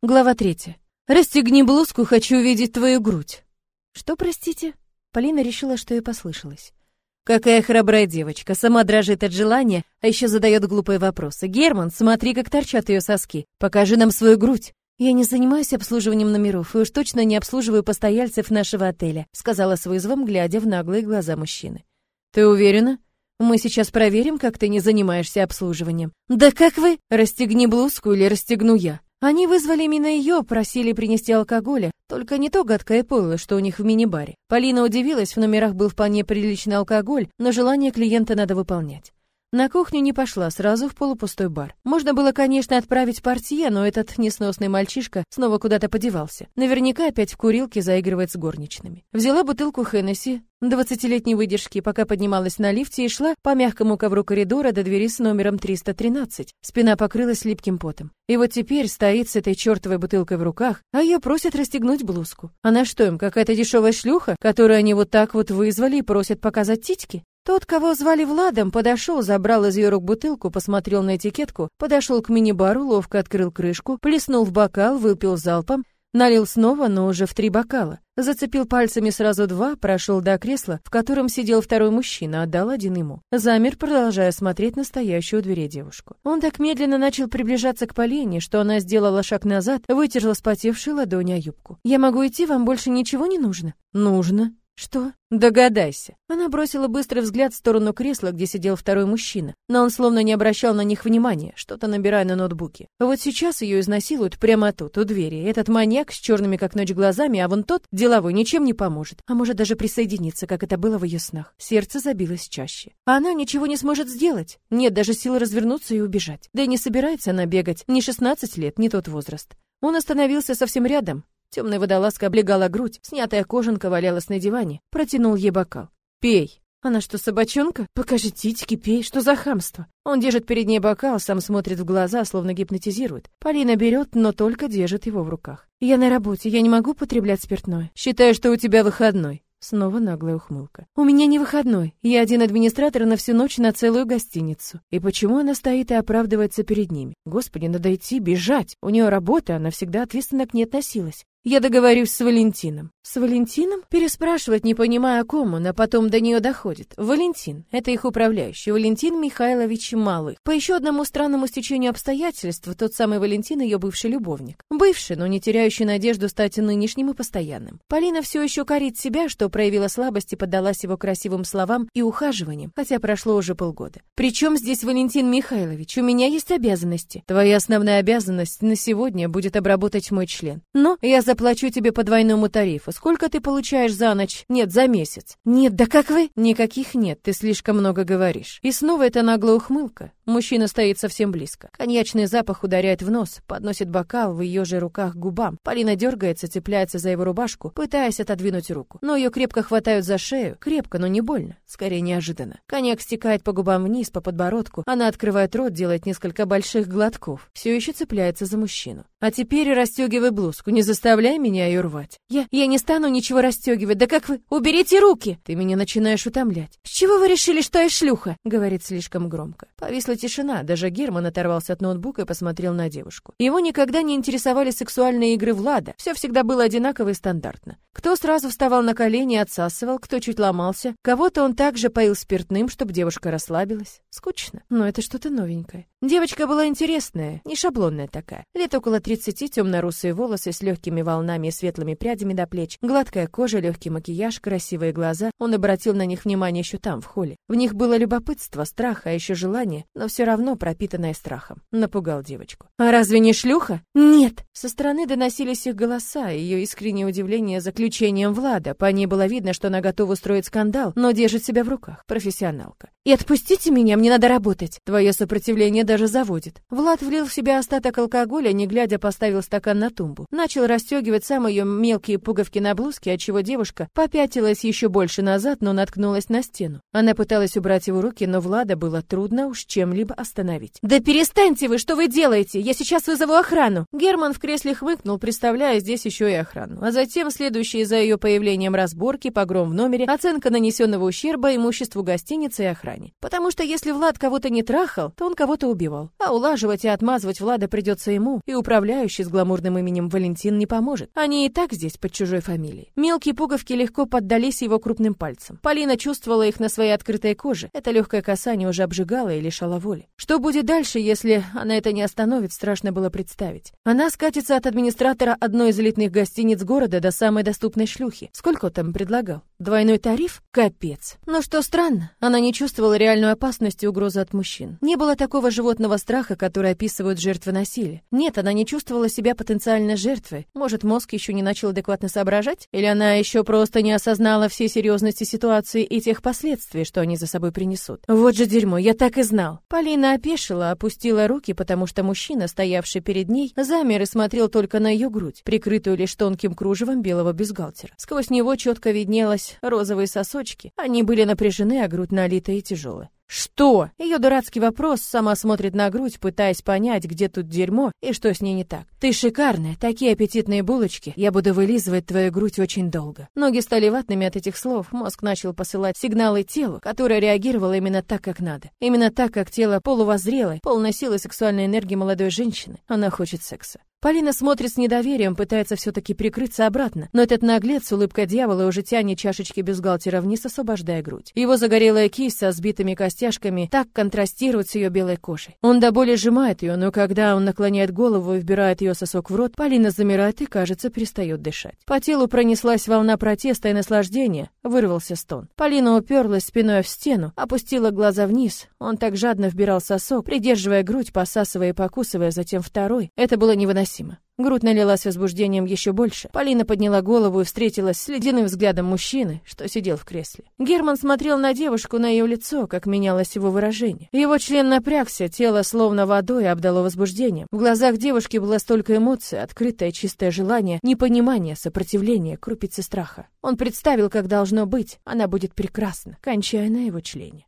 Глава третья. Расстегни блузку, хочу увидеть твою грудь. Что, простите? Полина решила, что ей послышалось. Какая храбрая девочка, сама дрожит от желания, а еще задает глупые вопросы. Герман, смотри, как торчат ее соски. Покажи нам свою грудь. Я не занимаюсь обслуживанием номеров и уж точно не обслуживаю постояльцев нашего отеля, сказала с вызовом, глядя в наглые глаза мужчины. Ты уверена? Мы сейчас проверим, как ты не занимаешься обслуживанием. Да как вы? Расстегни блузку или расстегну я? Они вызвали именно ее, просили принести алкоголя, только не то гадкое пойло, что у них в мини-баре. Полина удивилась, в номерах был вполне приличный алкоголь, но желание клиента надо выполнять. На кухню не пошла, сразу в полупустой бар. Можно было, конечно, отправить портье, но этот несносный мальчишка снова куда-то подевался. Наверняка опять в курилке заигрывает с горничными. Взяла бутылку Хеннесси, двадцатилетней выдержки, пока поднималась на лифте и шла по мягкому ковру коридора до двери с номером 313. Спина покрылась липким потом. И вот теперь стоит с этой чертовой бутылкой в руках, а ее просят расстегнуть блузку. Она что им, какая-то дешевая шлюха, которую они вот так вот вызвали и просят показать титьки? Тот, кого звали Владом, подошел, забрал из ее рук бутылку, посмотрел на этикетку, подошел к мини-бару, ловко открыл крышку, плеснул в бокал, выпил залпом, налил снова, но уже в три бокала. Зацепил пальцами сразу два, прошел до кресла, в котором сидел второй мужчина, отдал один ему. Замер, продолжая смотреть на стоящую у двери девушку. Он так медленно начал приближаться к Полине, что она сделала шаг назад, вытерла спотевшую ладонь о юбку. «Я могу идти, вам больше ничего не нужно?» «Нужно», «Что?» «Догадайся». Она бросила быстрый взгляд в сторону кресла, где сидел второй мужчина, но он словно не обращал на них внимания, что-то набирая на ноутбуке. Вот сейчас ее изнасилуют прямо тут, у двери. Этот маньяк с черными как ночь глазами, а вон тот, деловой, ничем не поможет. А может даже присоединиться, как это было в ее снах. Сердце забилось чаще. А она ничего не сможет сделать. Нет даже силы развернуться и убежать. Да и не собирается она бегать. Не 16 лет, не тот возраст. Он остановился совсем рядом, Темная водолазка облегала грудь, снятая кожанка валялась на диване. Протянул ей бокал. «Пей». Она что, собачонка? Покажи титьки, пей, что за хамство? Он держит перед ней бокал, сам смотрит в глаза, словно гипнотизирует. Полина берет, но только держит его в руках. Я на работе, я не могу потреблять спиртное. Считаю, что у тебя выходной. Снова наглая ухмылка. «У меня не выходной. Я один администратор на всю ночь на целую гостиницу. И почему она стоит и оправдывается перед ними? Господи, надо идти, бежать. У нее работа, она всегда ответственно к ней относилась. Я договорюсь с Валентином. С Валентином? Переспрашивать, не понимая о ком он, а потом до нее доходит. Валентин. Это их управляющий. Валентин Михайлович Малых. По еще одному странному стечению обстоятельств, тот самый Валентин ее бывший любовник. Бывший, но не теряющий надежду стать нынешним и постоянным. Полина все еще корит себя, что проявила слабость и поддалась его красивым словам и ухаживаниям, хотя прошло уже полгода. Причем здесь Валентин Михайлович? У меня есть обязанности. Твоя основная обязанность на сегодня будет обработать мой член. Но я заплачу тебе по двойному тарифу. Сколько ты получаешь за ночь? Нет, за месяц. Нет, да как вы? Никаких нет, ты слишком много говоришь. И снова эта наглая ухмылка. Мужчина стоит совсем близко. Коньячный запах ударяет в нос, подносит бокал в ее же руках к губам. Полина дергается, цепляется за его рубашку, пытаясь отодвинуть руку. Но ее крепко хватают за шею. Крепко, но не больно. Скорее, неожиданно. Коньяк стекает по губам вниз, по подбородку. Она открывает рот, делает несколько больших глотков. Все еще цепляется за мужчину. А теперь расстегивай блузку, не заставляй меня ее рвать. Я, я не стану ничего расстегивать. Да как вы? Уберите руки! Ты меня начинаешь утомлять. С чего вы решили, что я шлюха? Говорит слишком громко. Повисла тишина. Даже Герман оторвался от ноутбука и посмотрел на девушку. Его никогда не интересовали сексуальные игры Влада. Все всегда было одинаково и стандартно. Кто сразу вставал на колени и отсасывал, кто чуть ломался. Кого-то он также поил спиртным, чтобы девушка расслабилась. Скучно, но это что-то новенькое. Девочка была интересная, не шаблонная такая. Лет около 30, темно-русые волосы с легкими волнами и светлыми прядями до плеч, гладкая кожа, легкий макияж, красивые глаза. Он обратил на них внимание еще там, в холле. В них было любопытство, страх, а еще желание, но все равно пропитанное страхом. Напугал девочку. «А разве не шлюха?» «Нет!» Со стороны доносились их голоса, ее искреннее удивление заключением Влада. По ней было видно, что она готова устроить скандал, но держит себя в руках. Профессионалка. «И отпустите меня, мне надо работать!» Твое сопротивление даже заводит. Влад влил в себя остаток алкоголя, не глядя поставил стакан на тумбу. Начал расстегивать сам ее мелкие пуговки на блузке, отчего девушка попятилась еще больше назад, но наткнулась на стену. Она пыталась убрать его руки, но Влада было трудно уж чем-либо остановить. «Да перестаньте вы, что вы делаете? Я сейчас вызову охрану!» Герман в кресле хмыкнул, представляя здесь еще и охрану. А затем следующие за ее появлением разборки, погром в номере, оценка нанесенного ущерба имуществу гостиницы и охране. Потому что если Влад кого-то не трахал, то он кого-то убивал. А улаживать и отмазывать Влада придется ему, и управляющий с гламурным именем Валентин не поможет. Они и так здесь под чужой фамилией. Мелкие пуговки легко поддались его крупным пальцам. Полина чувствовала их на своей открытой коже. Это легкое касание уже обжигало и лишало воли. Что будет дальше, если она это не остановит, страшно было представить. Она скатится от администратора одной из элитных гостиниц города до самой доступной шлюхи. Сколько там предлагал? Двойной тариф? Капец. Но что странно, она не чувствовала реальную опасность и угрозу от мужчин. Не было такого животного страха, который описывают жертвы насилия. Нет, она не чувствовала себя потенциальной жертвой. Может, мозг еще не начал адекватно соображать? Или она еще просто не осознала всей серьезности ситуации и тех последствий, что они за собой принесут? Вот же дерьмо, я так и знал. Полина опешила, опустила руки, потому что мужчина, стоявший перед ней, замер и смотрел только на ее грудь, прикрытую лишь тонким кружевом белого бюстгальтера. Сквозь него четко виднелась розовые сосочки. Они были напряжены, а грудь налитая и тяжелая. Что? Ее дурацкий вопрос сама смотрит на грудь, пытаясь понять, где тут дерьмо и что с ней не так. Ты шикарная, такие аппетитные булочки. Я буду вылизывать твою грудь очень долго. Ноги стали ватными от этих слов. Мозг начал посылать сигналы телу, которое реагировало именно так, как надо. Именно так, как тело полувозрелой, полной силы сексуальной энергии молодой женщины. Она хочет секса. Полина смотрит с недоверием, пытается все-таки прикрыться обратно, но этот наглец с улыбкой дьявола уже тянет чашечки бюстгальтера вниз, освобождая грудь. Его загорелая кисть со сбитыми костяшками так контрастирует с ее белой кожей. Он до боли сжимает ее, но когда он наклоняет голову и вбирает ее сосок в рот, Полина замирает и, кажется, перестает дышать. По телу пронеслась волна протеста и наслаждения, вырвался стон. Полина уперлась спиной в стену, опустила глаза вниз. Он так жадно вбирал сосок, придерживая грудь, посасывая и покусывая, затем второй. Это было невыносимо невыносимо. Грудь налилась возбуждением еще больше. Полина подняла голову и встретилась с ледяным взглядом мужчины, что сидел в кресле. Герман смотрел на девушку, на ее лицо, как менялось его выражение. Его член напрягся, тело словно водой обдало возбуждением. В глазах девушки было столько эмоций, открытое чистое желание, непонимание, сопротивление, крупицы страха. Он представил, как должно быть, она будет прекрасна, кончая на его члене.